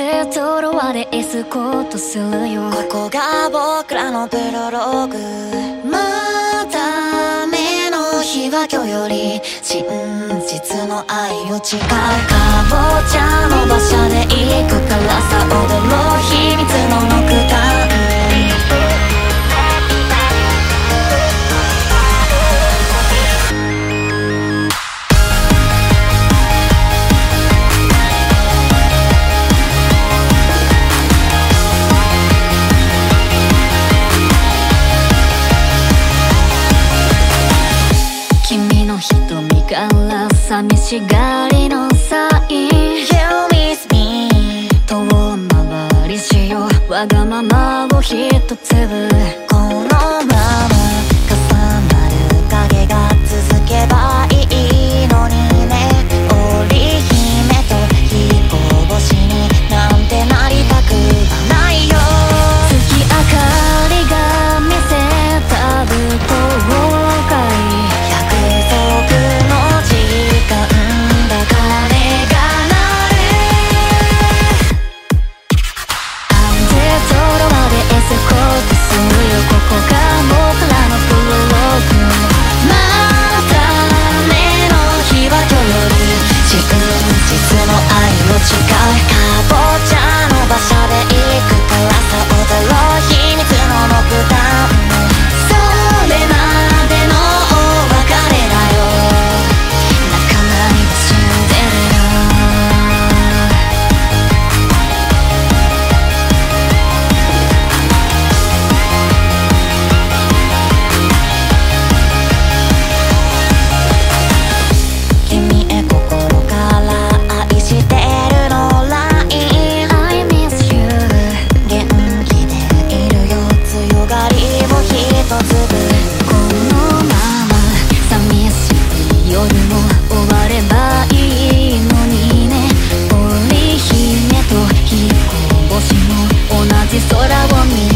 てトロワでエスコートするよ。ここが僕らのプロローグ。また目の日は今日より真実の愛を誓う。かぼちゃの馬車で行く。かから寂しがりの際。You miss me 遠回りしよう。わがままを一粒このまま重なる影が続けば Cho. も同じ空を見